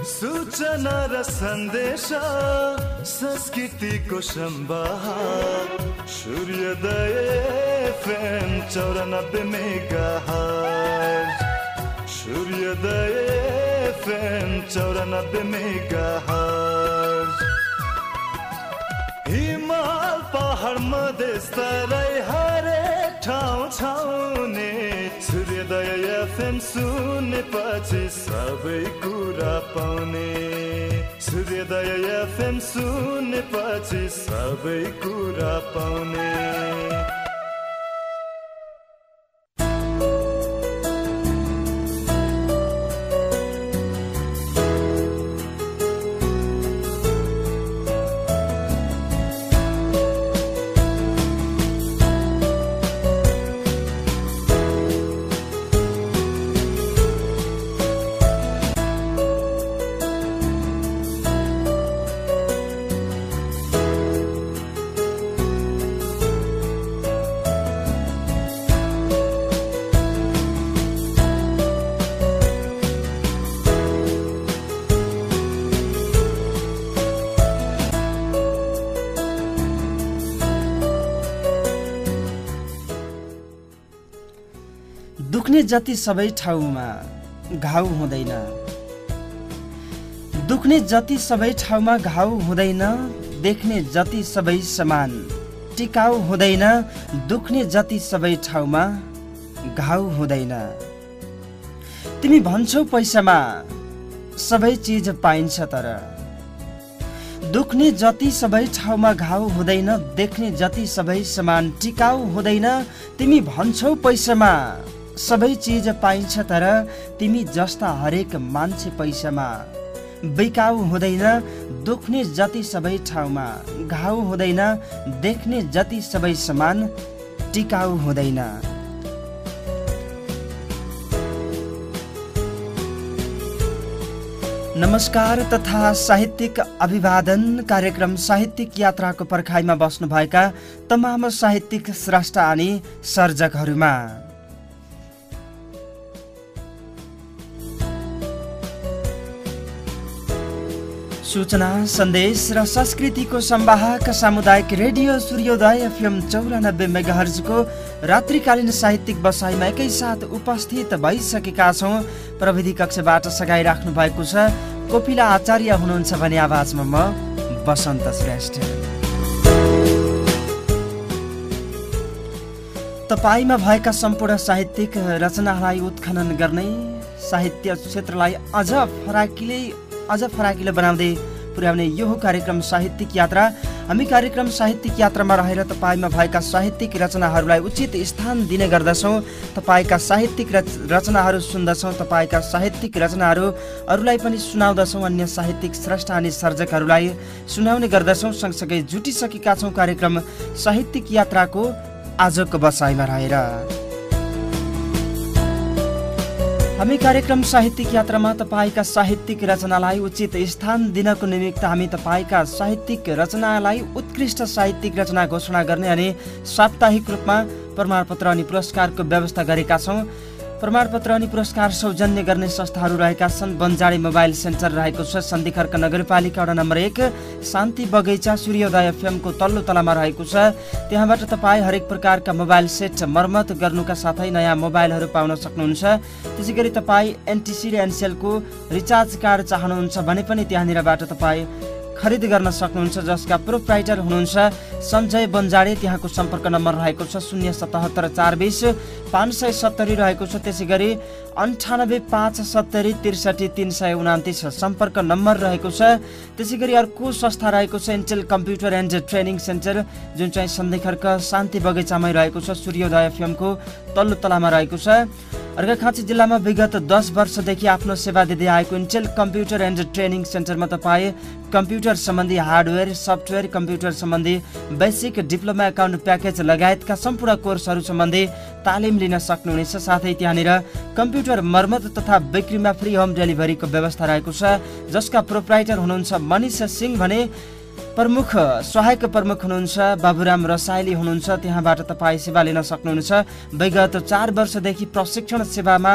सूचना र संदेश, संस्कृतिको सम्वाद सूर्योदय एफएम चौरानब्बे मेगा सूर्योदय एफएम चौरानब्बे मेगा हिमाल पहाड मधेस तराई हरेक ठाउँ छाउने सूर्योदय एफएम सुनेपछि सबै कुरा पाउने। सूर्योदय एफएम सुनेपछि सबै कुरा पाउने। जति सबै ठाउँमा घाउ हुँदैन दुख्ने जति सबै ठाउँमा घाउ हुँदैन देख्ने जति सबै समान टिकाउ हुँदैन दुख्ने जति सबै ठाउँमा घाउ हुँदैन। तिमी भन्छौ पैसामा सबै चिज पाइन्छ तर दुख्ने जति सबै ठाउँमा घाउ हुँदैन देख्ने जति सबै समान टिकाउ हुँदैन तिमी भन्छौ पैसामा सबै चिज पाइन्छ तर तिमी जस्ता हरेक मान्छे पैसामा बिकाउ हुँदैन दुख्ने जति सबै ठाउँमा घाउ हुँदैन देख्ने जति सबै समान टिकाउ हुँदैन। नमस्कार तथा साहित्यिक अभिवादन कार्यक्रम साहित्यिक यात्राको पर्खाइमा बस्नुभएका तमाम साहित्यिक स्रष्टा अनि सर्जकहरूमा। सूचना सन्देश र संस्कृतिको सम्वाहक सामुदायिक रेडियो सूर्योदय एफएम चौरानब्बे मेगाहर्जको रात्रिकालीन साहित्यिक बसाइमा एकैसाथ उपस्थित भइसकेका छौँ। प्रविधि कक्षबाट सघाइराख्नु भएको छ। कोपिला आचार्य हुनुहुन्छ भने आवाजमा म बसन्त श्रेष्ठ। तपाईँमा भएका सम्पूर्ण साहित्यिक रचनालाई उत्खनन गर्ने साहित्य क्षेत्रलाई अझ फराकिलै अझ फराकिलो बनाउँदै पुर्याउने यो हो कार्यक्रम साहित्यिक यात्रा। हामी कार्यक्रम साहित्यिक यात्रामा रहेर तपाईँमा भएका साहित्यिक रचनाहरूलाई उचित स्थान दिने गर्दछौँ। तपाईँका साहित्यिक रचनाहरू सुन्दछौँ। तपाईँका साहित्यिक रचनाहरू अरूलाई पनि सुनाउँदछौँ। अन्य साहित्यिक स्रष्टा अनि सर्जकहरूलाई सुनाउने गर्दछौँ। सँगसँगै जुटिसकेका छौँ कार्यक्रम साहित्यिक यात्राको आजको बसाइमा रहेर। हामी कार्यक्रम साहित्यिक यात्रामा तपाईँका साहित्यिक रचनालाई उचित स्थान दिनको निमित्त हामी तपाईँका साहित्यिक रचनालाई उत्कृष्ट साहित्यिक रचना घोषणा गर्ने अनि साप्ताहिक रूपमा प्रमाणपत्र अनि पुरस्कारको व्यवस्था गरेका छौँ। प्रमाणपत्र अनि पुरस्कार सौजन्य गर्ने संस्थाहरू रहेका छन्। बन्जाडी मोबाइल सेन्टर रहेको छ। सन्धिखर्क नगरपालिका वडा नम्बर एक शान्ति बगैँचा सूर्योदय एफएमको तल्लो तलामा रहेको छ। त्यहाँबाट तपाईँ हरेक प्रकारका मोबाइल सेट मर्मत गर्नुका साथै नयाँ मोबाइलहरू पाउन सक्नुहुन्छ। त्यसै गरी तपाईँ एनटिसी र एनसिएलको रिचार्ज कार्ड चाहनुहुन्छ भने पनि त्यहाँनिरबाट तपाईँ खरिद गर्न सक्नुहुन्छ जसका प्रोप्राइटर हुनुहुन्छ। सञ्जय बन्जाडे त्यहाँको सम्पर्क नम्बर रहेको छ शून्य सतहत्तर चार बिस। पाँच सय सत्तरी रहेको छ। त्यसै गरी अन्ठानब्बे पाँच सत्तरी त्रिसठी तिन सय उनातिस सम्पर्क नम्बर रहेको छ। त्यसै गरी अर्को संस्था रहेको छ Intel computer and training centre जुन चाहिँ सन्धिखर्क शान्ति बगैँचामै रहेको छ सूर्योदय एफएमको तल्लो तलामा रहेको छ। अर्घाखाँची जिल्लामा विगत दस वर्षदेखि आफ्नो सेवा दिँदै आएको इन्टेल कम्प्युटर एन्ड ट्रेनिङ सेन्टरमा तपाईँ कम्प्युटर सम्बन्धी हार्डवेयर सफ्टवेयर कम्प्युटर सम्बन्धी बेसिक डिप्लोमा एकाउन्ट प्याकेज लगायतका सम्पूर्ण कोर्सहरू सम्बन्धी तालिम लिन सक्नुहुनेछ। साथै त्यहाँनिर कम्प्युटर मर्मत तथा बिक्रीमा फ्री होम डेलिभरीको व्यवस्था रहेको छ जसका प्रोप्राइटर हुनुहुन्छ मनिष सिंह भने प्रमुख सहायक प्रमुख हुनुहुन्छ बाबुराम रसाइली हुनुहुन्छ त्यहाँबाट तपाईँ सेवा लिन सक्नुहुनेछ। विगत चार वर्षदेखि प्रशिक्षण सेवामा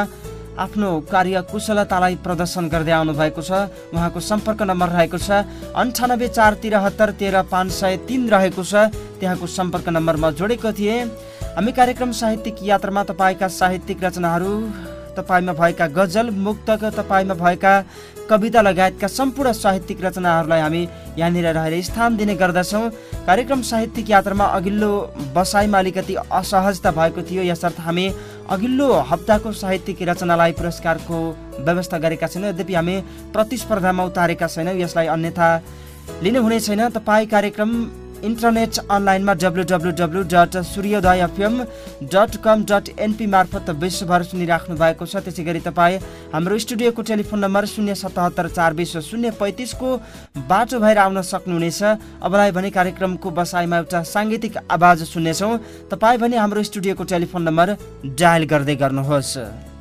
आफ्नो कार्य कुशलतालाई प्रदर्शन गर्दै आउनु भएको छ। उहाँको सम्पर्क नम्बर रहेको छ अन्ठानब्बे चार तिरहत्तर तेह्र पाँच सय तिन रहेको छ। त्यहाँको सम्पर्क नम्बरमा जोडेको थिएँ। हामी कार्यक्रम साहित्यिक यात्रामा तपाईँका साहित्यिक रचनाहरू तपाईँमा भएका गजल मुक्तक तपाईँमा भएका कविता लगायतका सम्पूर्ण साहित्यिक रचनाहरूलाई हामी यहाँनिर रहेर स्थान दिने गर्दछौँ। कार्यक्रम साहित्यिक यात्रामा अघिल्लो बसाइमा अलिकति असहजता भएको थियो। यसर्थ हामी अघिल्लो हप्ताको साहित्यिक रचनालाई पुरस्कारको व्यवस्था गरेका छैनौँ। यद्यपि हामी प्रतिस्पर्धामा उतारेका छैनौँ यसलाई अन्यथा लिनुहुने छैन। तपाईँ कार्यक्रम इन्टरनेट अनलाइनमा W W W dot Suryodaya FM dot com dot NP मार्फत विश्वभर सुनिराख्नु भएको छ। त्यसै गरी तपाईँ हाम्रो स्टुडियोको टेलिफोन नम्बर शून्य सतहत्तर चार बिस शून्य पैँतिसको बाटो भएर आउन सक्नुहुनेछ। अबलाई भने कार्यक्रमको बसाइमा एउटा साङ्गीतिक आवाज सुन्नेछौँ। तपाईँ भने हाम्रो स्टुडियोको टेलिफोन नम्बर डायल गर्दै गर्नुहोस्।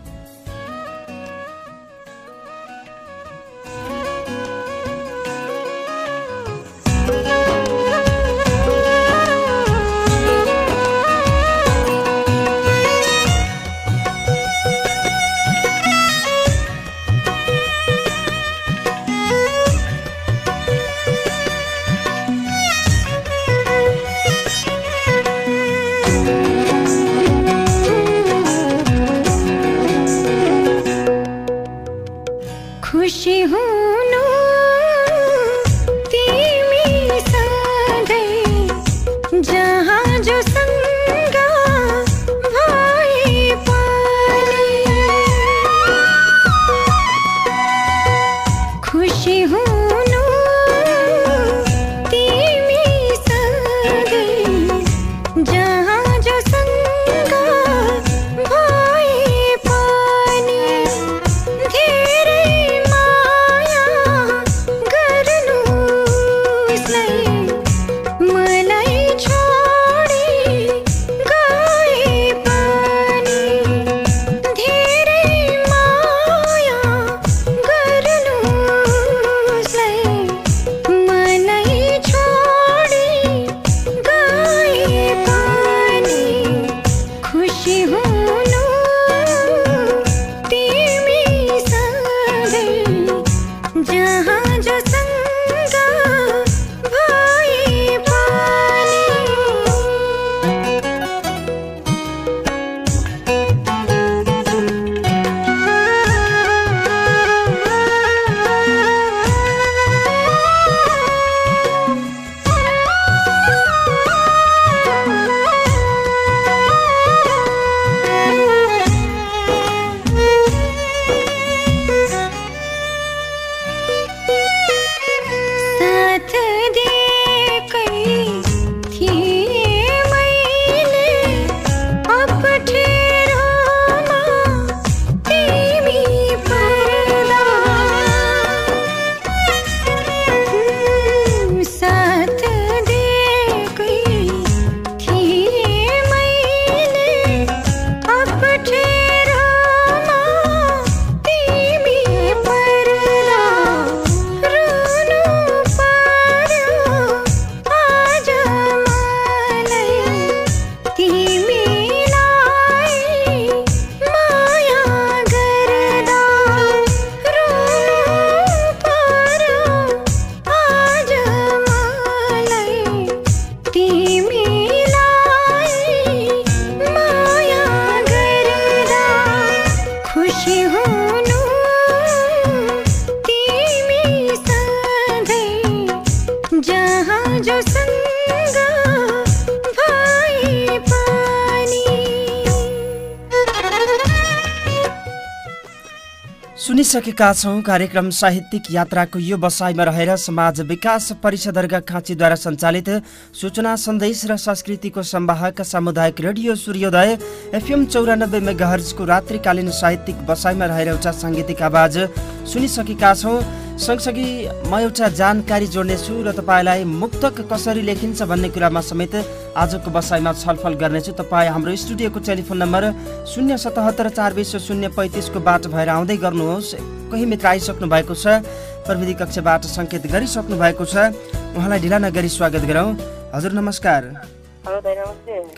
सुनिसकेका छौँ कार्यक्रम साहित्यिक यात्राको यो बसाइमा रहेर समाज विकास परिषदर्ग खाँचीद्वारा सञ्चालित सूचना सन्देश र संस्कृतिको सम्वाहक सामुदायिक रेडियो सूर्योदय एफएम चौरानब्बे मेगाहर्जको रात्रिकालीन साहित्यिक बसाइमा रहेर एउटा साङ्गीतिक आवाज सुनिसकेका छौँ। सँगसँगै म एउटा जानकारी जोड्नेछु र तपाईँलाई मुक्तक कसरी लेखिन्छ भन्ने कुरामा समेत आजको बसाइमा छलफल गर्नेछु। तपाईँ हाम्रो स्टुडियोको टेलिफोन नम्बर शून्य सतहत्तर चार बिस शून्य पैँतिसको बाटो भएर आउँदै गर्नुहोस्। कोही मित्र आइसक्नु भएको छ प्रविधि कक्षबाट सङ्केत गरिसक्नु भएको छ। उहाँलाई ढिला नगरी स्वागत गरौँ। हजुर नमस्कार।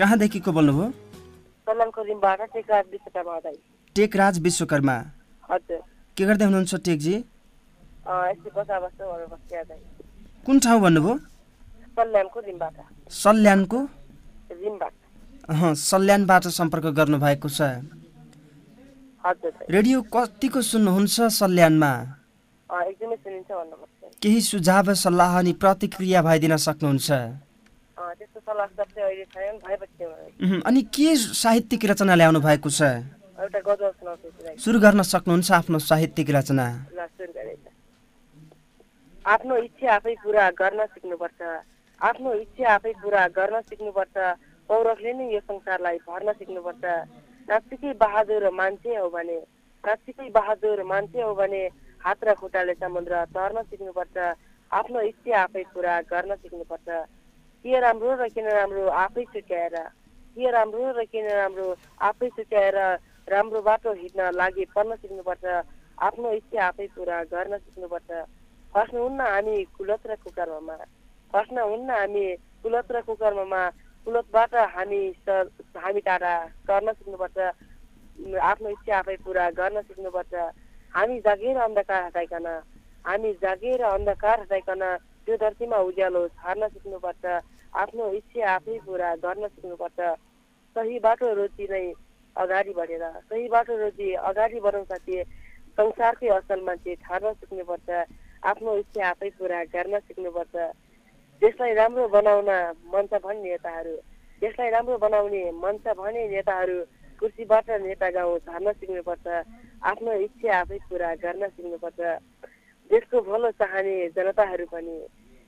कहाँदेखि को बोल्नुभयो? टेकराज विश्वकर्मा के गर्दै हुनुहुन्छ टेकजी? यस्तै बसा बस्छ भनेर बसिया कुन ठाउँ भन्नुभयो? कल्याणको रिमबाट। सल्यानको? रिमबाट। सल्यानबाट सम्पर्क गर्नुभएको छ। हजुर चाहिँ रेडियो कतिको सुन्नुहुन्छ सल्यानमा? केही सुझाव सल्लाह अनि प्रतिक्रिया भइदिन सक्नुहुन्छ। अनि के साहित्यिक रचना ल्याउनु भएको छ? सुरु गर्न सक्नुहुन्छ आफ्नो साहित्यिक रचना। आफ्नो इच्छा आफै पुरा गर्न सिक्नुपर्छ। आफ्नो इच्छा आफै पुरा गर्न सिक्नुपर्छ। पौरखले नै यो संसारलाई भर्न सिक्नुपर्छ। नाच्चिकै बहादुर मान्छे हो भने नाच्चिकै बहादुर मान्छे हो भने हात र खुट्टाले समुद्र तर्न सिक्नुपर्छ। आफ्नो इच्छा आफै पुरा गर्न सिक्नुपर्छ। के राम्रो र किन राम्रो आफै छुट्याएर के राम्रो र किन राम्रो आफै छुट्याएर राम्रो बाटो हिँड्न लागि पर्न सिक्नुपर्छ। आफ्नो इच्छा आफै पुरा गर्न सिक्नुपर्छ। फस्नुहुन्न हामी कुलत र कुकर्ममा फस्न हुन्न हामी कुलत र कुकर्ममा कुलतबाट हामी स- हामी टाढा गर्न सिक्नुपर्छ आफ्नो इच्छा आफै पुरा गर्न सिक्नुपर्छ हामी जागेर अन्धकार हटाइकन हामी जागेर अन्धकार हटाइकन त्यो धरतीमा उज्यालो छर्न सिक्नुपर्छ आफ्नो इच्छा आफै पुरा गर्न सिक्नुपर्छ सही बाटो रोजी नै अगाडि बढेर सही बाटो रोजी अगाडि बढाउँ साथी संसारकै असल मान्छे ठहर्न सिक्नुपर्छ आफ्नो इच्छा आफै पुरा गर्न सिक्नुपर्छ। देशलाई राम्रो बनाउन मन छ भन्ने नेताहरू देशलाई राम्रो बनाउने मन छ भने नेताहरू कुर्सीबाट नेता गाउँ झर्न सिक्नुपर्छ। आफ्नो इच्छा आफै पुरा गर्न सिक्नुपर्छ। देशको भलो चाहने जनताहरू पनि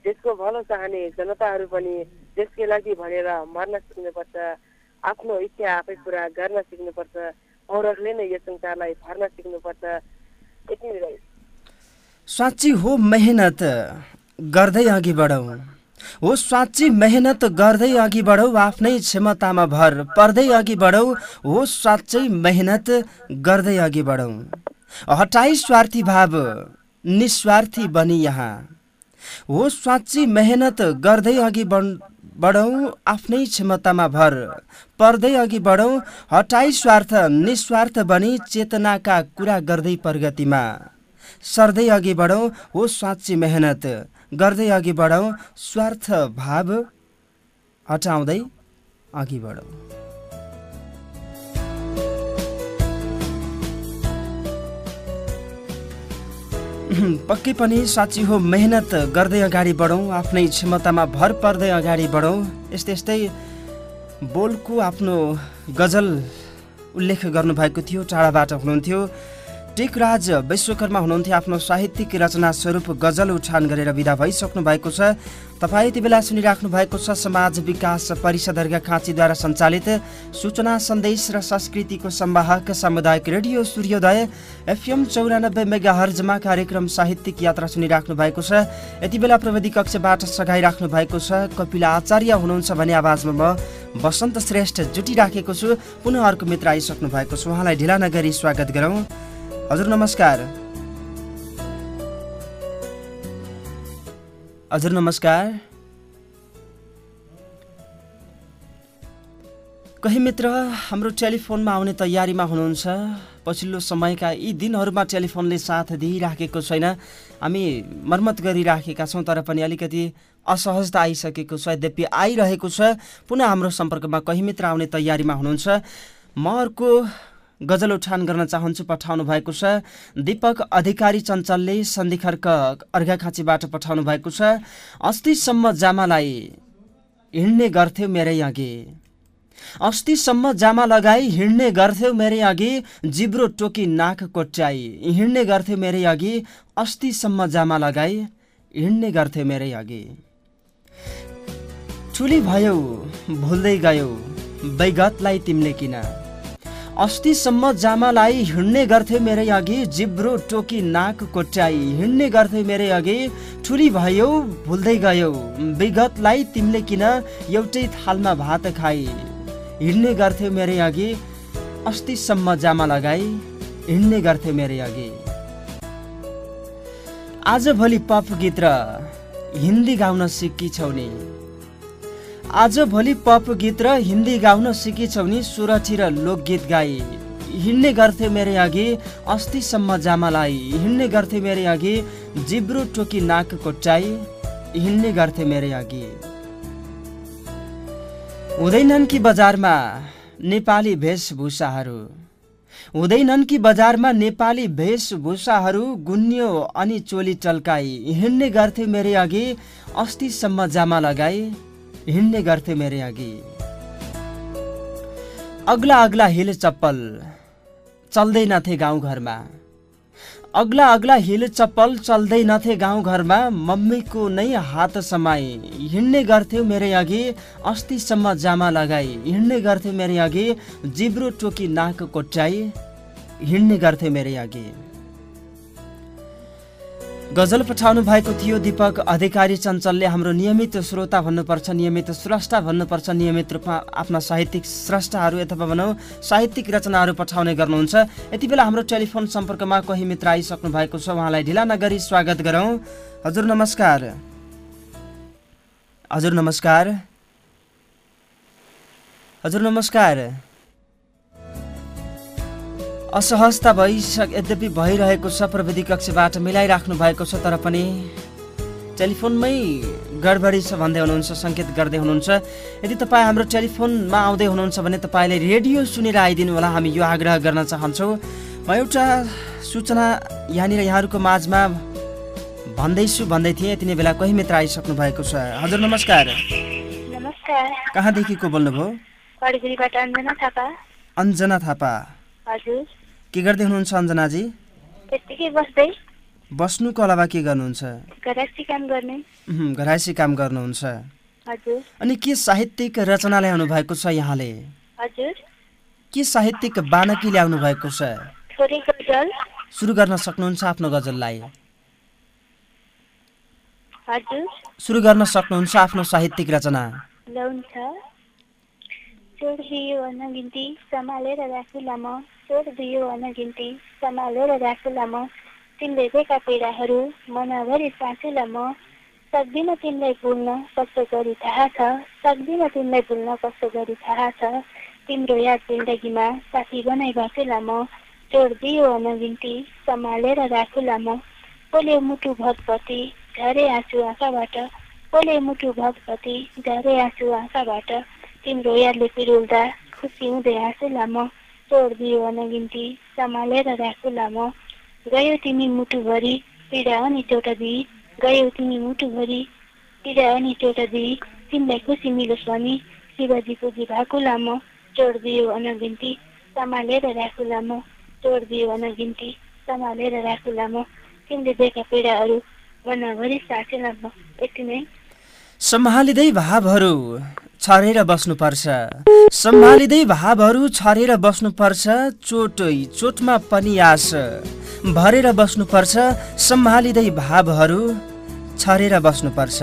देशको भलो चाहने जनताहरू पनि देशकै लागि भनेर मर्न सिक्नुपर्छ। आफ्नो इच्छा आफै पुरा गर्न सिक्नुपर्छ। औरतले नै यो संसारलाई भर्न सिक्नुपर्छ। यति। साँच्ची हो मेहनत गर्दै अघि बढौँ। हो साँच्ची मेहनत गर्दै अघि बढौँ आफ्नै क्षमतामा भर पर्दै अघि बढौँ हो साँच्चै मेहनत गर्दै अघि बढौँ। हटाई स्वार्थी भाव निस्वार्थी बनी यहाँ। हो साँच्ची मेहनत गर्दै अघि बढ बढौँ आफ्नै क्षमतामा भर पर्दै अघि बढौँ हटाई स्वार्थ निस्वार्थ बनी चेतनाका कुरा गर्दै प्रगतिमा। सर्दै अघि बढौँ हो साँच्ची मेहनत। गर्दै अघि बढौँ स्वार्थ भाव हटाउँदै अघि बढौँ। पक्कै पनि साँच्ची हो मेहनत गर्दै अगाडि बढौँ आफ्नै क्षमतामा भर पर्दै अगाडि बढौँ। यस्तै यस्तै बोलको आफ्नो गजल उल्लेख गर्नुभएको थियो टाढाबाट हुनुहुन्थ्यो। टेकराज विश्वकर्मा हुनुहुन्थ्यो आफ्नो साहित्यिक रचना स्वरूप गजल उठान गरेर विदा भइसक्नु भएको छ। तपाईँ यति बेला सुनिराख्नु भएको छ समाज विकास परिषद अर्घा खाँचीद्वारा सञ्चालित सूचना सन्देश र संस्कृतिको सम्वाहक सामुदायिक रेडियो सूर्योदय एफएम चौरानब्बे मेगा हर्जमा कार्यक्रम साहित्यिक यात्रा सुनिराख्नु भएको छ। यति बेला प्रविधि कक्षबाट सघाइराख्नु भएको छ। कपिला आचार्य हुनुहुन्छ भने आवाजमा म वसन्त श्रेष्ठ जुटिराखेको छु। पुनः अर्को मित्र आइसक्नु भएको छ। उहाँलाई ढिला नगरी स्वागत गरौँ। हजुर नमस्कार। हजुर नमस्कार। कोही मित्र हाम्रो टेलिफोनमा आउने तयारीमा हुनुहुन्छ। पछिल्लो समयका यी दिनहरूमा टेलिफोनले साथ दिइराखेको छैन। हामी मर्मत गरिराखेका छौँ तर पनि अलिकति असहजता आइसकेको छ। यद्यपि आइरहेको छ पुनः हाम्रो सम्पर्कमा कोही मित्र आउने तयारीमा हुनुहुन्छ। म अर्को गजल उठान गर्न चाहन्छु पठाउनु भएको छ। दीपक अधिकारी चञ्चलले सन्धिखर्क अर्घाखाँचीबाट पठाउनु भएको छ। अस्तिसम्म जामालाई हिँड्ने गर्थ्यो मेरै अघि। अस्तिसम्म जामा लगाई हिँड्ने गर्थ्यौ मेरै अघि। जिब्रो टोकी नाक कोट्याई हिँड्ने गर्थ्यो मेरै अघि। अस्तिसम्म जामा लगाई हिँड्ने गर्थ्यो मेरै अघि। ठुली भयौ भुल्दै गयौ बैगतलाई तिमीले किन? अस्तिसम्म जामालाई हिँड्ने गर्थ्यो मेरै अघि जिब्रो टोकी नाक कोट्याई। हिँड्ने गर्थ्यो मेरै अघि ठुली भयौ भुल्दै गयौ। विगतलाई तिमीले किन एउटै थालमा भात खाई? हिँड्ने गर्थ्यो मेरै अघि अस्तिसम्म जामा लगाई हिँड्ने गर्थ्यो मेरै अघि। आजभोलि पप गीत र हिन्दी गाउन सिकी छौ नि। आज भोलि पप गीत र हिन्दी गाउन सिकेछौ नि सुरठी र लोकगीत गाई। हिँड्ने गर्थे मेरै अघि अस्तिसम्म जामालाई। हिँड्ने गर्थे मेरै अघि जिब्रो टोकी नाक कोट्टाई हिँड्ने गर्थे मेरै अघि। हुँदैनन् कि बजारमा नेपाली वेशभूषाहरू हुँदैनन् कि बजारमा नेपाली वेशभूषाहरू गुन्यो अनि चोली चल्काई। हिँड्ने गर्थे मेरै अघि अस्तिसम्म जामा लगाई। हिँड्ने गर्थे मेरै अघि। अग्ला अग्ला हिल चप्पल चल्दैनथे गाउँघरमा अग्ला अग्ला हिल चप्पल चल्दैनथे गाउँघरमा मम्मीको नै हात समाई। हिँड्ने गर्थ्यो मेरै अघि अस्तिसम्म जामा लगाई। हिँड्ने गर्थ्यो मेरै अघि जिब्रो टोकी नाक कोट्याई। हिँड्ने गर्थे मेरै अघि। गजल पठाउनु भएको थियो दिपक। अधिकारी चञ्चलले हाम्रो नियमित श्रोता भन्नुपर्छ नियमित स्रष्टा भन्नुपर्छ नियमित रूपमा आफ्ना साहित्यिक स्रष्टाहरू अथवा भनौँ साहित्यिक रचनाहरू पठाउने गर्नुहुन्छ। यति बेला हाम्रो टेलिफोन सम्पर्कमा कोही मित्र आइसक्नु भएको छ उहाँलाई ढिला नगरी स्वागत गरौँ। हजुर नमस्कार। हजुर नमस्कार। हजुर नमस्कार। असहजता भइसक यद्यपि भइरहेको छ प्रविधि कक्षबाट मिलाइराख्नु भएको छ तर पनि टेलिफोनमै गडबडी छ भन्दै हुनुहुन्छ सङ्केत गर्दै हुनुहुन्छ। यदि तपाईँ हाम्रो टेलिफोनमा आउँदै हुनुहुन्छ भने तपाईँले रेडियो सुनेर आइदिनु होला। हामी यो आग्रह गर्न चाहन्छौँ। म एउटा सूचना यहाँनिर यहाँहरूको माझमा भन्दैछु भन्दै थिएँ। यति नै बेला कोही मित्र आइसक्नु भएको छ? हजुर नमस्कार। नमस्कार। कहाँदेखि को बोल्नुभयो अञ्जना थापा। हजुर। के गर्दै हुनुहुन्छ अञ्जनाजी? बस्नुको अलावा के गर्नुहुन्छ? घरासी काम घरायसी गर्नुहुन्छ। अनि के साहित्यिक रचना ल्याउनु भएको छ यहाँले? के साहित्यिक बानकी ल्याउनु भएको छ? सुरु गर्न सक्नुहुन्छ आफ्नो गजललाई? सुरु गर्न सक्नुहुन्छ आफ्नो साहित्यिक रचना? चोर दियो अनगिन्ती सम्हालेर राखुला म चोर दियो अनगिन्ती सम्हालेर राखुला म तिमीले दिएका पीडाहरू मनभरि साँचुला म सक्दिनँ तिमीलाई भुल्न कस्तो गरी थाहा छ सक्दिनँ तिमीलाई भुल्न कस्तो गरी थाहा छ तिम्रो याद जिन्दगीमा साथी बनाइ बसेला म चोर दियो अनगिन्ती सम्हालेर राखुला म पोले मुटु भगपति झरे आँसु आँखाबाट पोले मुटु भगपति झरे आँसु आँखाबाट तिम्रो यादले पिरुल्दा खुसी हुँदै हाँसुला म चोर दियो अनगिन्ती सम्हालेर राखुला म गयो तिमी मुटुभरि पीडा अनि चोटा दिई गयो तिमी मुटुभरि पीडा अनि चोटा दिई तिमीलाई खुसी मिलोस् भनी शिवजीको जिभाकुला म चोर दियो अनगिन्ती सम्हालेर राखुला म चोर दियो अनगिन्ती सम्हालेर राखुला म तिमीले दिएका पीडाहरू मनभरि सासेला म यति नै सम्हालिँदै भावहरू छरेर बस्नुपर्छ। सम्हालिँदै भावहरू छरेर बस्नुपर्छ चोटै चोटमा पनि आस भरेर बस्नुपर्छ सम्हालिँदै भावहरू छरेर बस्नुपर्छ।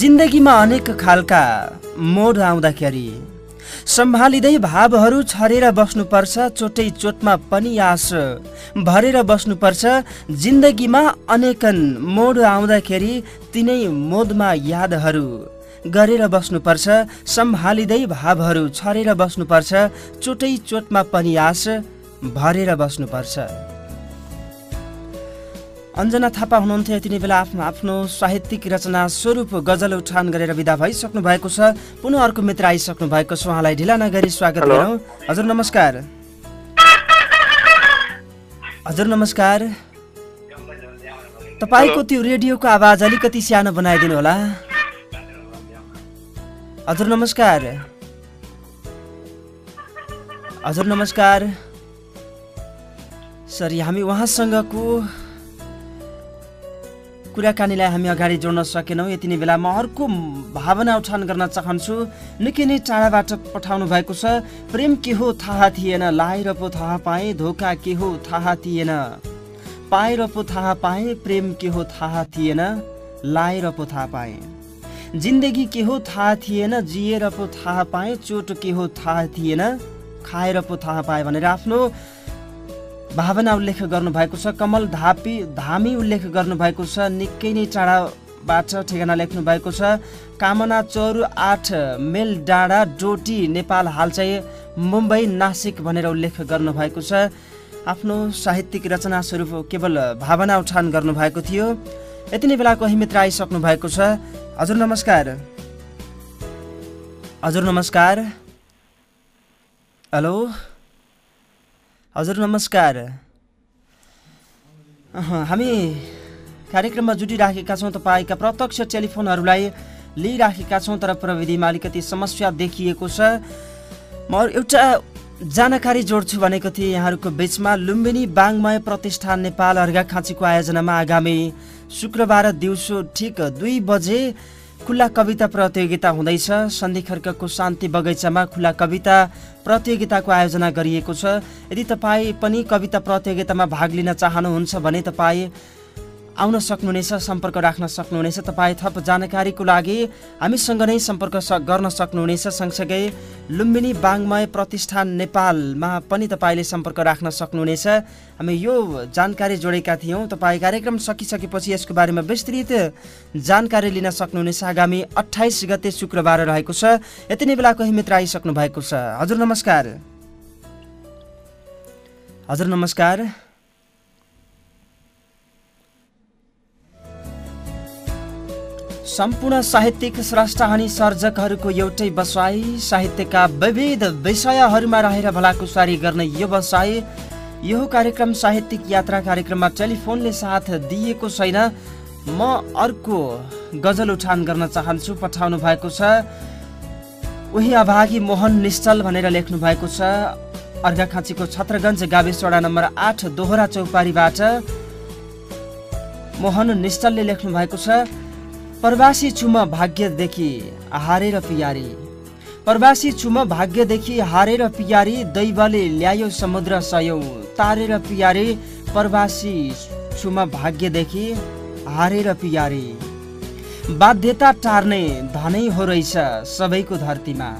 जिन्दगीमा अनेक खालका मोड आउँदाखेरि सम्हालिँदै भावहरू छरेर बस्नुपर्छ चोटै चोटमा पनि आस भरेर बस्नुपर्छ जिन्दगीमा अनेकन मोड आउँदाखेरि तिनै मोडमा यादहरू गरेर बस्नुपर्छ। सम्हालिँदै भावहरू छरेर बस्नुपर्छ। चोटै चोटमा पनि आस भरेर बस्नुपर्छ। अञ्जना थापा हुनुहुन्थ्यो यति नै बेला आफ्नो आफ्नो साहित्यिक रचना स्वरूप गजल उठान गरेर विदा भइसक्नु भएको छ। पुनः अर्को मित्र आइसक्नु भएको छ। उहाँलाई ढिला नगरी स्वागत गरौँ। हजुर नमस्कार। हजुर नमस्कार। तपाईँको त्यो रेडियोको आवाज अलिकति सानो बनाइदिनु होला हजुर नमस्कार। हजुर नमस्कार। सरी हामी उहाँसँगको कुराकानीलाई हामी अगाडि जोड्न सकेनौँ। यति नै बेला म अर्को भावना उठान गर्न चाहन्छु। निकै नै टाढाबाट पठाउनु भएको छ। प्रेम के हो थाहा थिएन। लाएर पो थाहा पाएँ। धोका के हो थाहा थिएन। पाएर पो थाहा पाएँ। प्रेम के हो थाहा थिएन। लाएर पो थाहा पाएँ। जिन्दगी के हो थाहा थिएन जिएर पो थाहा पाएँ चोट के हो थाहा थिएन खाएर पो थाहा पाएँ भनेर आफ्नो भावना उल्लेख गर्नुभएको छ कमल धापी धामी उल्लेख गर्नुभएको छ निकै नै टाढा बाट ठेगाना लेख्नु भएको छ। कामना चौर आठ मेल डाँडा डोटी नेपाल हाल चाहिँ मुम्बई नासिक भनेर उल्लेख गर्नुभएको छ। आफ्नो साहित्यिक रचना स्वरूप केवल भावना उठान गर्नुभएको थियो। यति नै बेला कोही मित्र आइसक्नु भएको छ। हजुर नमस्कार। हजुर नमस्कार। हेलो। हजुर नमस्कार। हामी कार्यक्रममा जुटिराखेका छौँ तपाईँका प्रत्यक्ष टेलिफोनहरूलाई लिइराखेका छौँ तर प्रविधिमा अलिकति समस्या देखिएको छ। म एउटा जानकारी जोड्छु भनेको थिएँ यहाँहरूको बिचमा लुम्बिनी बाङमय प्रतिष्ठान नेपाल अर्घाखाँचीको आयोजनामा आगामी शुक्रबार दिउँसो ठिक दुई बजे खुल्ला कविता प्रतियोगिता हुँदैछ। सन्धि खर्कको शान्ति बगैँचामा खुल्ला कविता प्रतियोगिताको आयोजना गरिएको छ। यदि तपाईँ पनि कविता प्रतियोगितामा भाग लिन चाहनुहुन्छ भने तपाईँ आउन सक्नुहुनेछ सम्पर्क राख्न सक्नुहुनेछ। तपाईँ थप जानकारीको लागि हामीसँग नै सम्पर्क गर्न सक्नुहुनेछ। सँगसँगै लुम्बिनी बाङमय प्रतिष्ठान नेपालमा पनि तपाईँले सम्पर्क राख्न सक्नुहुनेछ। हामी यो जानकारी जोडेका थियौँ। तपाईँ कार्यक्रम सकिसकेपछि यसको बारेमा विस्तृत जानकारी लिन सक्नुहुनेछ। आगामी अठाइस गते शुक्रबार रहेको छ। यति नै बेला कोही मित्र आइसक्नु भएको छ। हजुर नमस्कार। हजुर नमस्कार। सम्पूर्ण साहित्यिक स्रष्टा अनि सर्जकहरूको एउटै बसाइ साहित्यका विविध विषयहरूमा रहेर भलाकुसारी गर्ने यो बसाइ यो कार्यक्रम साहित्यिक यात्रा कार्यक्रममा टेलिफोनले साथ दिएको छैन। म अर्को गजल उठान गर्न चाहन्छु पठाउनु भएको छ। उही अभागी मोहन निश्चल भनेर लेख्नु भएको छ। अर्घाखाँचीको छत्रगञ्ज गाविस वडा नम्बर आठ दोहोरा चौपारीबाट मोहन निश्चलले लेख्नु भएको छ। प्रवासी छु म भाग्यदेखि हारेर पियारी। प्रवासी छु म भाग्यदेखि हारेर पियारी दैवले ल्यायो समुद्र सयौँ। तारेर पियारी प्रवासी छु म भाग्यदेखि हारेर पियारी। बाध्यता टार्ने धनै हो रहेछ सबैको धरतीमा।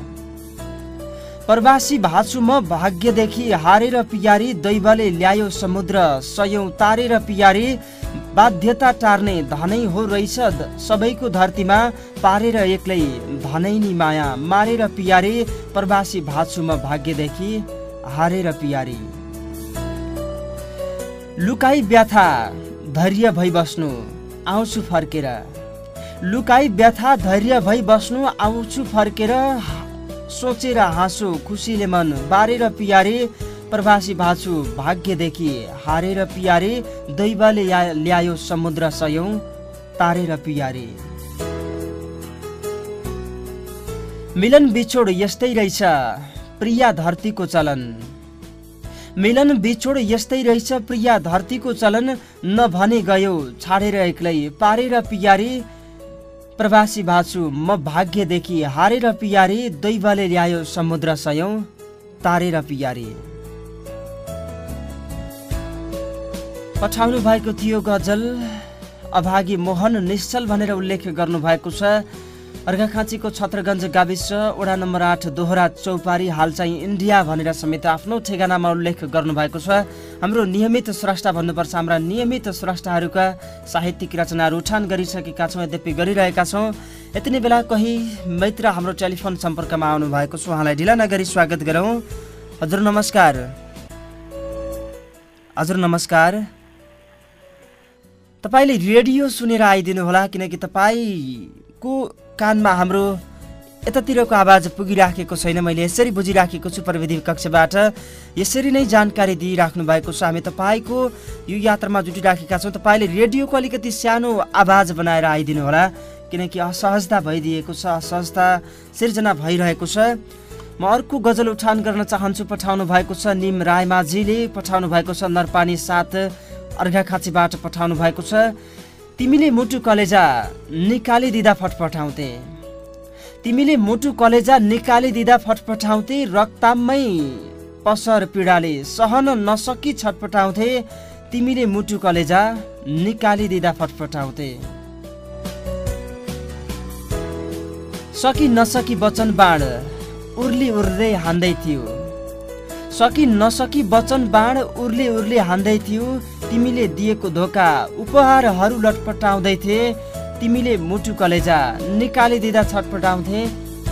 प्रवासी भाछु म भाग्यदेखि हारेर पियारी दैवले ल्यायो समुद्र सयौँ तारेर पियारी बाध्यता टार्ने धनै हो रहेछ सबैको धरतीमा पारेर एक्लै धनै नि माया मारेर पियारी प्रवासी भाछु म भाग्यदेखि हारेर पियारी। लुकाई व्यथा धैर्य भई बस्नु आउँछु फर्केर। लुकाई व्यथा धैर्य भई बस्नु आउँछु फर्केर सोचेर हाँसो खुसीले मन बारेर पियारे प्रवासी भाछु भाग्यदेखि हारेर पियारे दैवले ल्यायो समुद्र सयौँ तारेर पियारे। मिलन बिछोड यस्तै रहेछ प्रिया धरतीको चलन। मिलन बिछोड यस्तै रहेछ प्रिया धरतीको चलन नभने गयो छाडेर एक्लै पारेर पियारी प्रवासी भाछु म भाग्यदेखि हारेर पियारी दैवले ल्यायो समुद्र सयौँ तारेर पियारी। पठाउनु भएको थियो गजल अभागी मोहन निश्चल भनेर उल्लेख गर्नुभएको छ। अर्घाखाँचीको छत्रगञ्ज गाविस वडा नम्बर आठ दोहोरा चौपारी हाल चाहिँ इन्डिया भनेर समेत आफ्नो ठेगानामा उल्लेख गर्नुभएको छ। हाम्रो नियमित स्रष्टा भन्नुपर्छ हाम्रा नियमित स्रष्टाहरूका साहित्यिक रचनाहरू उठान गरिसकेका छौँ यद्यपि गरिरहेका छौँ। यति नै बेला कोही मित्र हाम्रो टेलिफोन सम्पर्कमा आउनु भएको छ। उहाँलाई ढिला नगरी स्वागत गरौँ। हजुर नमस्कार। हजुर नमस्कार। तपाईँले रेडियो सुनेर आइदिनु होला किनकि तपाईँको कानमा हाम्रो यतातिरको आवाज पुगिराखेको छैन मैले यसरी बुझिराखेको छु प्रविधि कक्षबाट। यसरी नै जानकारी दिइराख्नु भएको छ। हामी तपाईँको यो यात्रामा जुटिराखेका छौँ। तपाईँले रेडियोको अलिकति सानो आवाज बनाएर आइदिनु होला किनकि असहजता भइदिएको छ असहजता सिर्जना भइरहेको छ। म अर्को गजल उठान गर्न चाहन्छु पठाउनु भएको छ। निम रायमाझीले पठाउनु भएको छ। नरपानी साथ अर्घाखाँचीबाट पठाउनु भएको छ। तिमीले मुटु कलेजा निकालिदिँदा फटफटाउँथे। तिमीले मुटु कलेजा निकालिदिँदा फटफटाउँथे रक्तामै पसर पीडाले सहन नसकी छटपटाउँथे। तिमीले मुटु कलेजा निकालिदिँदा फटफटाउँथे। सकी नसकी वचन बाण उर्ली उर्दै हान्दै थियो। सकी नसकी वचन बाण उर्ले उर्ले हान्दै थियो। तिमीले दिएको धोका उपहारहरू लटपटाउँदै थिए। तिमीले मुटु कलेजा निकालिदिँदा छटपटाउँथे।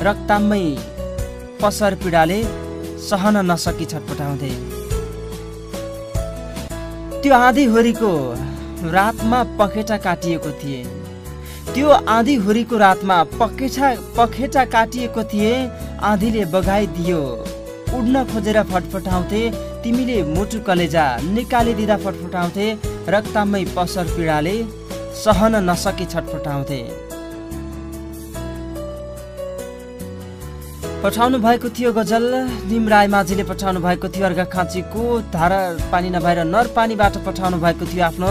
रक्तामै पसर पीडाले सहन नसकी छटपटाउँथे। त्यो आँधीहोरीको रातमा पखेटा काटिएको थिए। त्यो आँधीहुरीको रातमा पखेटा पखेटा काटिएको थिए। आँधीले बगाइदियो। उड्न खोजेर फटफटाउँथे। तिमीले मुटु कलेजा निकालिदिँदा फटफटाउँथे। रक्तामै पसर पीडाले सहन नसकी छटफटाउँथे। पठाउनु भएको थियो गजल। निम राय माझीले पठाउनु भएको थियो अर्घा खाँचीको धारा पानी नभएर नर पानीबाट पठाउनु भएको थियो आफ्नो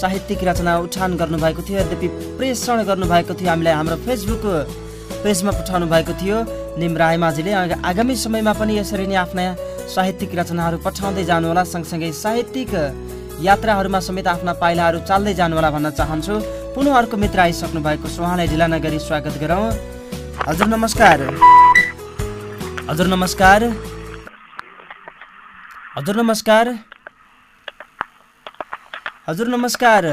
साहित्यिक रचना उठान गर्नुभएको थियो। यद्यपि प्रेषण गर्नुभएको थियो। हामीलाई हाम्रो फेसबुक पेजमा पठाउनु भएको थियो। निम राय माझीले आगामी समयमा पनि यसरी नै आफ्ना साहित्यिक रचनाहरू पठाउँदै जानुहोला सँगसँगै साहित्यिक यात्राहरूमा समेत आफ्ना पाइलाहरू चाल्दै जानुहोला भन्न चाहन्छु। पुनः अर्को मित्र आइसक्नु भएको छ उहाँलाई ढिला नगरी स्वागत गरौँ। हजुर नमस्कार। हजुर नमस्कार। हजुर नमस्कार। हजुर नमस्कार।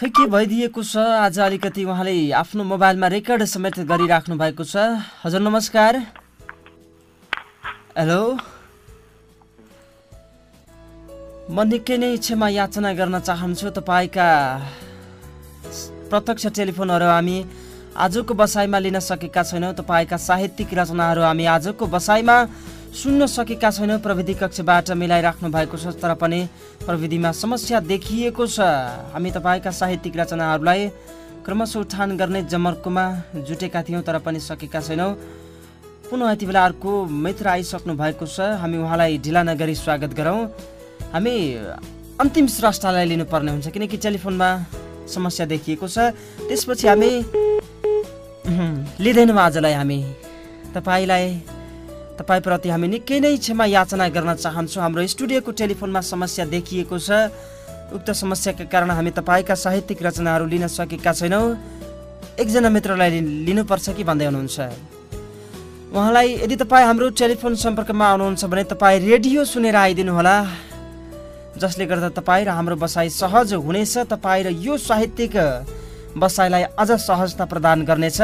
खै के भइदिएको छ? आज अलिकति उहाँले आफ्नो मोबाइलमा रेकर्ड समेत गरिराख्नु भएको छ। हजुर नमस्कार। हेलो। म निकै नै क्षमा याचना गर्न चाहन्छु तपाईँका प्रत्यक्ष टेलिफोनहरू हामी आजको बसाइमा लिन सकेका छैनौँ। तपाईँका साहित्यिक रचनाहरू हामी आजको बसाइमा सुन्न सकेका छैनौँ। प्रविधि कक्षबाट मिलाइराख्नु भएको छ तर पनि प्रविधिमा समस्या देखिएको छ। हामी तपाईँका साहित्यिक रचनाहरूलाई क्रमशः उठान गर्ने जमर्कोमा जुटेका थियौँ तर पनि सकेका छैनौँ। पुनः यति बेला अर्को मित्र आइसक्नु भएको छ। हामी उहाँलाई ढिला नगरी स्वागत गरौँ। हामी अन्तिम स्रष्टालाई लिनुपर्ने हुन्छ किनकि टेलिफोनमा समस्या देखिएको छ। त्यसपछि हामी लिँदैनौँ आजलाई हामी। तपाईँलाई तपाईँप्रति हामी निकै नै क्षमा याचना गर्न चाहन्छौँ। हाम्रो स्टुडियोको टेलिफोनमा समस्या देखिएको छ। उक्त समस्याका कारण हामी तपाईँका साहित्यिक रचनाहरू लिन सकेका छैनौँ। एकजना मित्रलाई लिनुपर्छ कि भन्दै हुनुहुन्छ? उहाँलाई यदि तपाईँ हाम्रो टेलिफोन सम्पर्कमा आउनुहुन्छ भने तपाईँ रेडियो सुनेर आइदिनु होला। जसले गर्दा तपाईँ र हाम्रो बसाइ सहज हुनेछ। तपाईँ र यो साहित्यिक बसाइलाई अझ सहजता प्रदान गर्नेछ।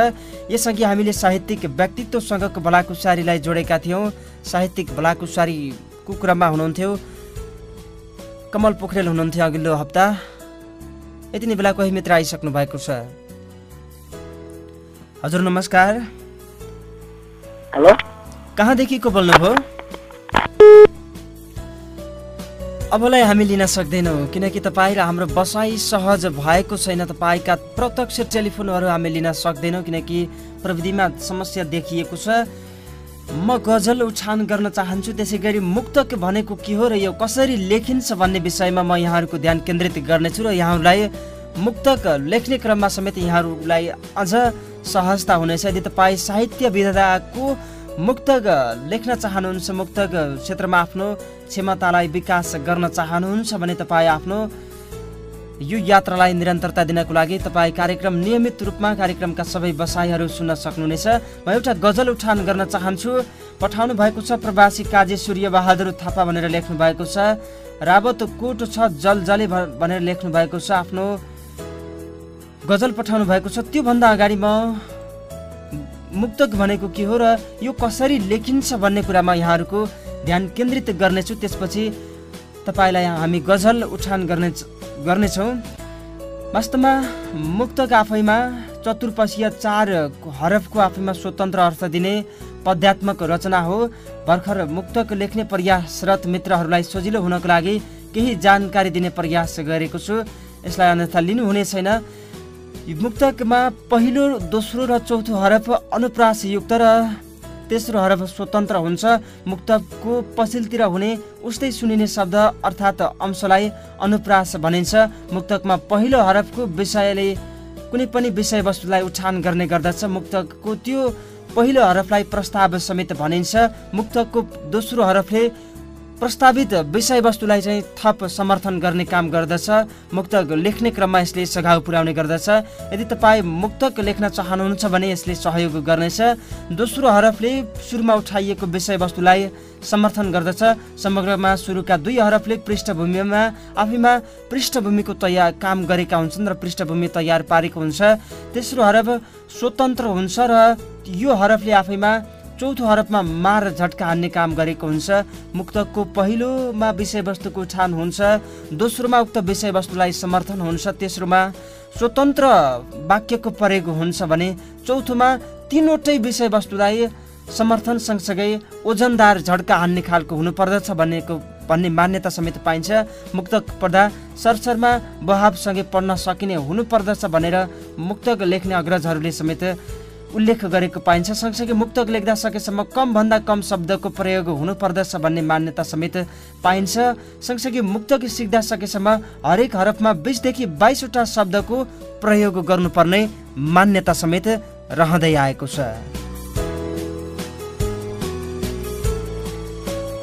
यसअघि हामीले साहित्यिक व्यक्तित्वसँगको भलाकुसारीलाई जोडेका थियौँ। साहित्यिक भलाकुसारीको क्रममा हुनुहुन्थ्यो। कमल पोखरेल हुनुहुन्थ्यो अघिल्लो हप्ता। यति नै बेला कोही मित्र आइसक्नु भएको छ। हजुर नमस्कार। हेलो। कहाँदेखि को बोल्नुभयो? अबलाई हामी लिन सक्दैनौँ किनकि तपाईँ र हाम्रो बसाइ सहज भएको छैन। तपाईँका प्रत्यक्ष टेलिफोनहरू हामी लिन सक्दैनौँ किनकि प्रविधिमा समस्या देखिएको छ। म गजल उछान गर्न चाहन्छु त्यसै गरी मुक्तक भनेको के हो र यो कसरी लेखिन्छ भन्ने विषयमा म यहाँहरूको ध्यान केन्द्रित गर्नेछु र यहाँहरूलाई मुक्तक लेख्ने क्रममा समेत यहाँहरूलाई अझ सहजता हुनेछ। यदि तपाईँ साहित्य विधाको मुक्तक लेख्न चाहनुहुन्छ मुक्तक क्षेत्रमा आफ्नो क्षमतालाई विकास गर्न चाहनुहुन्छ भने तपाईँ आफ्नो यो यात्रालाई निरन्तरता दिनको लागि तपाईँ कार्यक्रम नियमित रूपमा कार्यक्रमका सबै बसाइहरू सुन्न सक्नुहुनेछ। म एउटा गजल उठान गर्न चाहन्छु। पठाउनु भएको छ प्रवासी काजे सूर्य बहादुर थापा भनेर लेख्नु भएको छ। रावत कोट छ जल जले भनेर लेख्नु भएको छ आफ्नो गजल पठाउनु भएको छ। त्योभन्दा अगाडि म मुक्तक भनेको के हो र यो कसरी लेखिन्छ भन्ने कुरामा यहाँहरूको ध्यान केन्द्रित गर्नेछु। त्यसपछि तपाईँलाई हामी गजल उठान गर्ने गर्नेछौँ। वास्तवमा मुक्तक आफैमा चतुर्पसीय चार हरफको आफैमा स्वतन्त्र अर्थ दिने पद्यात्मक रचना हो। भर्खर मुक्तक लेख्ने प्रयासरत मित्रहरूलाई सजिलो हुनको लागि केही जानकारी दिने प्रयास गरेको छु। यसलाई अन्यथा लिनुहुने छैन। मुक्तकमा पहिलो दोस्रो र चौथो हरफ अनुप्रासयुक्त र तेस्रो हरफ स्वतन्त्र हुन्छ। मुक्तकको पछिल्तिर हुने उस्तै सुनिने शब्द अर्थात् अंशलाई अनुप्रास भनिन्छ। मुक्तकमा पहिलो हरफको विषयले कुनै पनि विषयवस्तुलाई उठान गर्ने गर्दछ। मुक्तकको त्यो पहिलो हरफलाई प्रस्ताव समेत भनिन्छ। मुक्तकको दोस्रो हरफले प्रस्तावित विषयवस्तुलाई चाहिँ थप समर्थन गर्ने काम गर्दछ मुक्तक लेख्ने क्रममा यसले सघाउ पुर्याउने गर्दछ। यदि तपाईँ मुक्तक लेख्न चाहनुहुन्छ भने यसले सहयोग गर्नेछ। दोस्रो हरफले सुरुमा उठाइएको विषयवस्तुलाई समर्थन गर्दछ। समग्रमा सुरुका दुई हरफले पृष्ठभूमिमा आफैमा पृष्ठभूमिको तयार काम गरेका हुन्छन् र पृष्ठभूमि तयार पारेको हुन्छ। तेस्रो हरफ स्वतन्त्र हुन्छ र यो हरफले आफैमा चौथो हरफमा मार झट्का हान्ने काम गरेको हुन्छ। मुक्तकको पहिलोमा विषयवस्तुको उठान हुन्छ। दोस्रोमा उक्त विषयवस्तुलाई समर्थन हुन्छ। तेस्रोमा स्वतन्त्र वाक्यको प्रयोग हुन्छ भने चौथोमा तिनवटै विषयवस्तुलाई समर्थन सँगसँगै ओजनदार झड्का हान्ने खालको हुनुपर्दछ भन्नेको भन्ने मान्यता समेत पाइन्छ। मुक्तक पढ्दा सरसरमा बहावसँगै पढ्न सकिने हुनुपर्दछ भनेर मुक्तक लेख्ने अग्रजहरूले समेत उल्लेख गरेको पाइन्छ। सँगसँगै मुक्तक लेख्दा सकेसम्म कमभन्दा कम शब्दको प्रयोग हुनुपर्दछ भन्ने मान्यता समेत पाइन्छ। सँगसँगै मुक्तक सिक्दा सकेसम्म हरेक हरफमा बिसदेखि बाइसवटा शब्दको प्रयोग गर्नुपर्ने मान्यता समेत रहँदै आएको छ।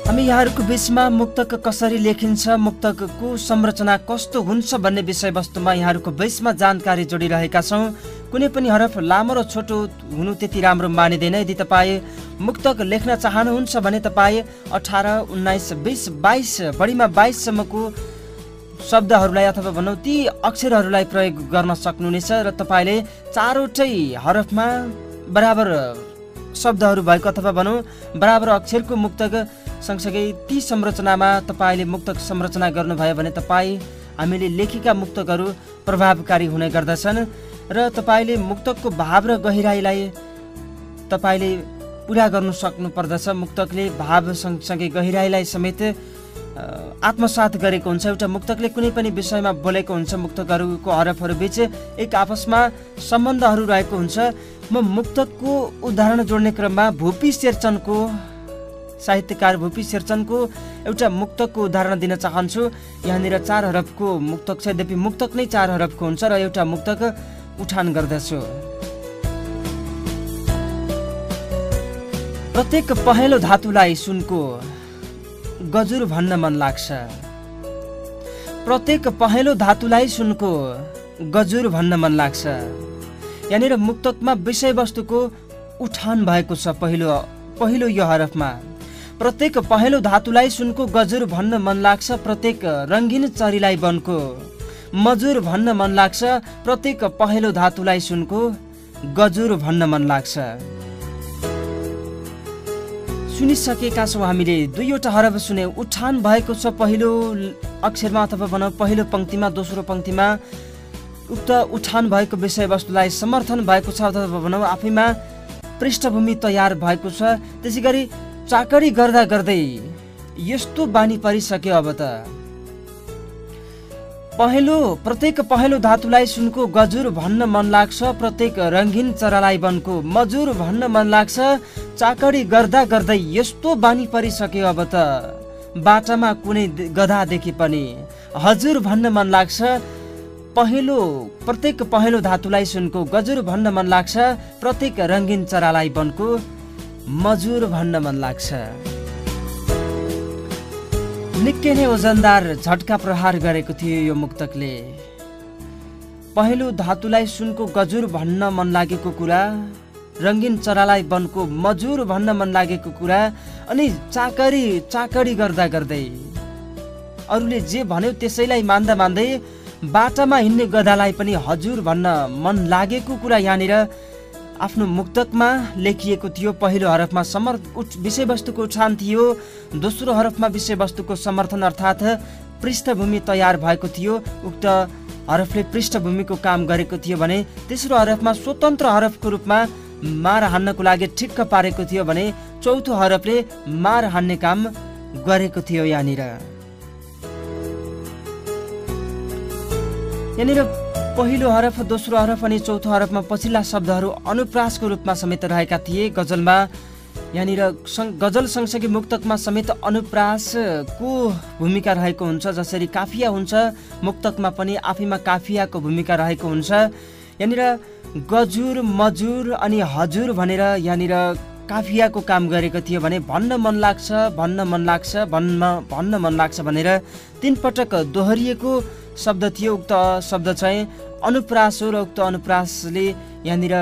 हामी यहाँहरूको बिचमा मुक्तक कसरी लेखिन्छ मुक्तकको संरचना कस्तो हुन्छ भन्ने विषयवस्तुमा यहाँहरूको बिचमा जानकारी जोडिरहेका छौँ। कुनै पनि हरफ लामो र छोटो हुनु त्यति राम्रो मानिँदैन। यदि तपाईँ मुक्तक लेख्न चाहनुहुन्छ भने तपाईँ अठार उन्नाइस बिस बाइस बढीमा बाइससम्मको शब्दहरूलाई अथवा भनौँ ती अक्षरहरूलाई प्रयोग गर्न सक्नुहुनेछ र तपाईँले चारवटै हरफमा बराबर शब्दहरू भएको अथवा भनौँ बराबर अक्षरको मुक्तक सँगसँगै ती संरचनामा तपाईँले मुक्तक संरचना गर्नुभयो भने तपाईँ हामीले लेखेका मुक्तकहरू प्रभावकारी हुने गर्दछन्। र तपाईँले मुक्तकको भाव र गहिराईलाई तपाईँले पुरा गर्नु सक्नुपर्दछ। मुक्तकले भाव सँगसँगै गहिराईलाई समेत आत्मसात गरेको हुन्छ। एउटा मुक्तकले कुनै पनि विषयमा बोलेको हुन्छ। मुक्तकहरूको हरफहरू बिच एक आपसमा सम्बन्धहरू रहेको हुन्छ। म मुक्तकको उदाहरण जोड्ने क्रममा भूपी शेरचनको साहित्यकार भूपी शेरचनको एउटा मुक्तकको उदाहरण दिन चाहन्छु। यहाँनिर चार हरफको मुक्तक छ। यद्यपि मुक्तक नै चार हरफको हुन्छ र एउटा मुक्तक उठान गर्दछु। प्रत्येक पहेँलो धातुलाई सुनको गजुर भन्न मन लाग्छ। प्रत्येक पहेँलो धातुलाई सुनको गजुर भन्न मन लाग्छ। यहाँनिर मुक्तकमा विषयवस्तुको उठान भएको छ पहिलो पहिलो यो हरफमा। प्रत्येक पहेँलो धातुलाई सुनको गजुर भन्न मन लाग्छ प्रत्येक रङ्गिन चरीलाई वनको मजुर भन्न मन लाग्छ प्रत्येक पहेँलो धातुलाई सुनको गजुर भन्न मन लाग्छ। सुनिसकेका छौँ हामीले दुईवटा हरफ सुने उठान भएको छ पहिलो अक्षरमा अथवा भनौँ पहिलो पङ्क्तिमा दोस्रो पङ्क्तिमा। उक्त उठान भएको विषयवस्तुलाई समर्थन भएको छ अथवा भनौँ आफैमा पृष्ठभूमि तयार भएको छ। त्यसै गरी चाकरी गर्दा गर्दै यस्तो बानी परिसक्यो अब त। पहेँलो प्रत्येक पहेँलो धातुलाई सुनको गजुर भन्न मन लाग्छ प्रत्येक रङ्गिन चरालाई वनको मजुर भन्न मन लाग्छ। चाकडी गर्दा गर्दै यस्तो बानी परिसक्यो अब त। बाटामा कुनै गधा देखे पनि हजुर भन्न मन लाग्छ। पहेँलो प्रत्येक पहेँलो धातुलाई सुनको गजुर भन्न मन लाग्छ प्रत्येक रङ्गिन चरालाई वनको मजुर भन्न मन लाग्छ। निकै नै वजनदार झट्का प्रहार गरेको थियो यो मुक्तकले। पहिलो धातुलाई सुनको गजुर भन्न मन लागेको कुरा रङ्गिन चरालाई वनको मजुर भन्न मन लागेको कुरा अनि चाकरी चाकरी गर्दा गर्दै। अरूले जे भन्यो त्यसैलाई मान्दा मान्दै बाटामा हिँड्ने गधालाई पनि हजुर भन्न मन लागेको कुरा यहाँनिर आफ्नो मुक्तकमा लेखिएको थियो पहिलो हरफमा समर् विषयवस्तुको उठान थियो दोस्रो हरफमा विषयवस्तुको समर्थन अर्थात् पृष्ठभूमि तयार भएको थियो उक्त हरफले पृष्ठभूमिको काम गरेको थियो भने तेस्रो हरफमा स्वतन्त्र हरफको रूपमा मार हान्नको लागि ठिक्क पारेको थियो भने चौथो हरफले मार हान्ने काम गरेको थियो यहाँनिर। यहाँनिर पहिलो हरफ दोस्रो हरफ अनि चौथो हरफमा पछिल्ला शब्दहरू अनुप्रासको रूपमा समेत रहेका थिए। गजलमा यहाँनिर गजल सँगसँगै मुक्तकमा समेत अनुप्रासको भूमिका रहेको हुन्छ? जसरी काफिया हुन्छ मुक्तकमा पनि आफैमा काफियाको भूमिका रहेको हुन्छ। यहाँनिर गजुर मजुर अनि हजुर भनेर यहाँनिर काफियाको काम गरेको थियो भने भन्न मन लाग्छ भन्न मन लाग्छ भन्न भन्न मन लाग्छ भनेर तिन पटक दोहोरिएको शब्द थियो उक्त शब्द चाहिँ अनुप्रास हो र उक्त अनुप्रासले यहाँनिर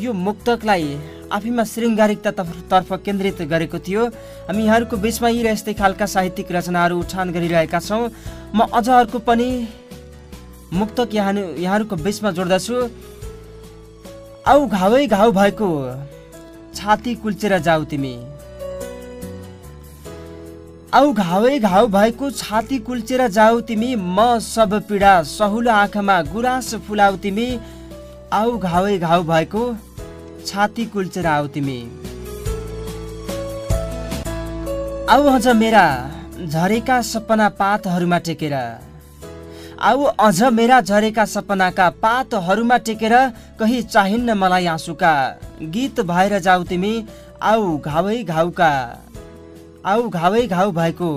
यो मुक्तकलाई आफैमा श्रृङ्गारिकता तर्फ केन्द्रित गरेको थियो। हामी यहाँहरूको बिचमा यी र यस्तै खालका साहित्यिक रचनाहरू उठान गरिरहेका छौँ। म अझ अर्को पनि मुक्तक यहाँ यहाँहरूको बिचमा जोड्दछु। आउ घावै घाउ भएको छाती कुल्चेर जाऊ तिमी। आउ घावै घाउ भएको छाती कुल्चेर जाऊ तिमी म सब पीडा सहुलो आँखामा गुराँस फुलाउ तिमी। आउ घावै घाउ भएको छाती कुल्चेर आऊ तिमी। आऊ अझ मेरा झरेका सपना पातहरूमा टेकेर। आऊ अझ मेरा झरेका सपनाका पातहरूमा टेकेर कहीँ चाहिन्न मलाई आँसुका गीत भएर जाऊ तिमी। आऊ घावै घाउका आऊ घावै घाउ भएको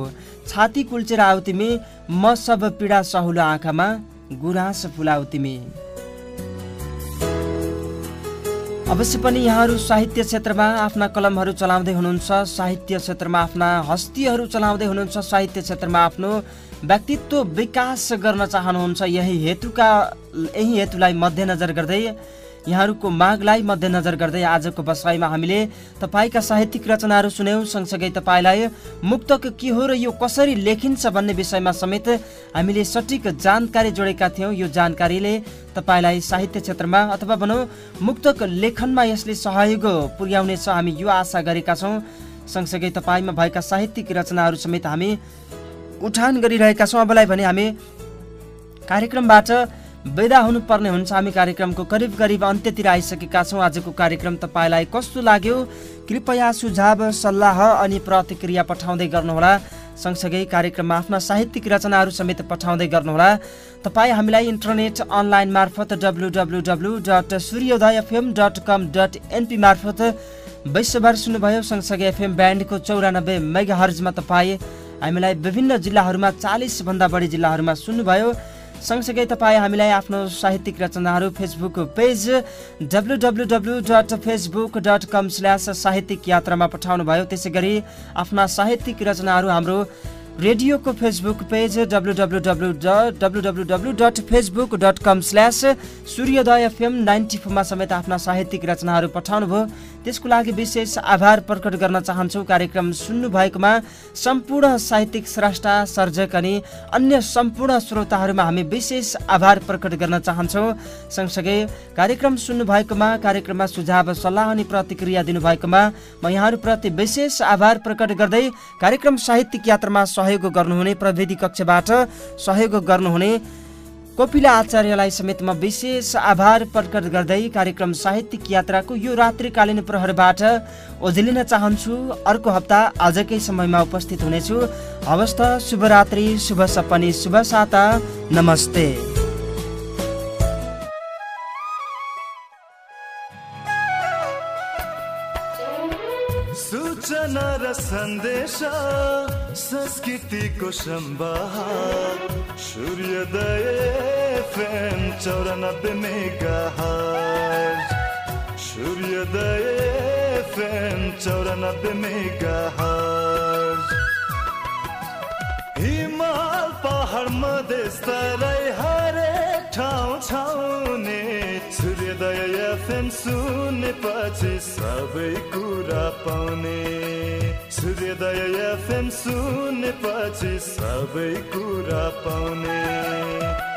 छाती कुल्चेर आऊ तिमी म सब पीडा सहुलो आँखामा गुराँस फुलाऊ तिमी। अवश्य पनि यहाँहरू साहित्य क्षेत्रमा आफ्ना कलमहरू चलाउँदै हुनुहुन्छ साहित्य क्षेत्रमा आफ्ना हस्तीहरू चलाउँदै हुनुहुन्छ साहित्य क्षेत्रमा आफ्नो व्यक्तित्व विकास गर्न चाहनुहुन्छ यही हेतुका यही हेतुलाई मध्यनजर गर्दै यहाँहरूको मागलाई मध्यनजर गर्दै आजको बसाइमा हामीले तपाईँका साहित्यिक रचनाहरू सुन्यौँ। सँगसँगै तपाईँलाई मुक्तक के हो र यो कसरी लेखिन्छ भन्ने विषयमा समेत हामीले सठिक जानकारी जोडेका थियौँ। यो जानकारीले तपाईँलाई साहित्य क्षेत्रमा अथवा भनौँ मुक्तक लेखनमा यसले सहयोग पुर्याउनेछ हामी यो आशा गरेका छौँ। सँगसँगै तपाईँमा भएका साहित्यिक रचनाहरू समेत हामी उठान गरिरहेका छौँ। अबलाई भने हामी कार्यक्रमबाट विदा हुनुपर्ने हुन्छ। हामी कार्यक्रमको करिब करिब अन्त्यतिर आइसकेका छौँ। आजको कार्यक्रम तपाईँलाई कस्तो लाग्यो? कृपया सुझाव सल्लाह अनि प्रतिक्रिया पठाउँदै गर्नुहोला। सँगसँगै कार्यक्रममा आफ्ना साहित्यिक रचनाहरू समेत पठाउँदै गर्नुहोला। तपाईँ हामीलाई इन्टरनेट अनलाइन मार्फत W W W dot Suryodaya FM dot com dot NP मार्फत वैश्वबार सुन्नुभयो। सँगसँगै एफएम ब्यान्डको चौरानब्बे मेगा हर्जमा तपाईँ हामीलाई विभिन्न जिल्लाहरूमा चालिसभन्दा बढी जिल्लाहरूमा सुन्नुभयो। सँगसँगै तपाईँ हामीलाई आफ्नो साहित्यिक रचनाहरू Facebook page W W W dot Facebook dot com slash साहित्यिक यात्रामा पठाउनु भयो त्यसै गरी आफ्ना साहित्यिक रचनाहरू हाम्रो रेडियोको Facebook page W W W W W W dot Facebook dot com slash Suryodaya FM ninety फोरमा समेत आफ्ना साहित्यिक रचनाहरू पठाउनुभयो। त्यसको लागि विशेष आभार प्रकट गर्न चाहन्छौँ। कार्यक्रम सुन्नु भएकोमा सम्पूर्ण साहित्यिक स्रष्टा सर्जक अनि अन्य सम्पूर्ण श्रोताहरूमा हामी विशेष आभार प्रकट गर्न चाहन्छौँ। सँगसँगै कार्यक्रम सुन्नु भएकोमा कार्यक्रममा सुझाव सल्लाह अनि प्रतिक्रिया दिनुभएकोमा म यहाँहरूप्रति विशेष आभार प्रकट गर्दै कार्यक्रम साहित्यिक यात्रामा सहयोग गर्नुहुने प्रविधि कक्षबाट सहयोग गर्नुहुने कोपिला आचार्यलाई समेत म विशेष आभार प्रकट गर्दै कार्यक्रम साहित्यिक यात्राको यो रात्रिकालीन प्रहरबाट ओझिलिन चाहन्छु। अर्को हप्ता आजकै समयमा उपस्थित हुनेछु। हवस् त शुभरात्रि शुभ सपनी शुभ साता। नमस्ते। सूचना र सन्देश। संस्कृतिको सम्वाद। सूर्योदय फेम चौरानब्बे मेगा सूर्योदय फेम चौरानब्बे मेगा हिमाल पहाड मधेस तराई हरेक ठाउँ छाउने। सूर्योदय एफएम सुनेपछि सबै कुरा पाउने। सूर्योदय एफएम सुनेपछि सबै कुरा पाउने।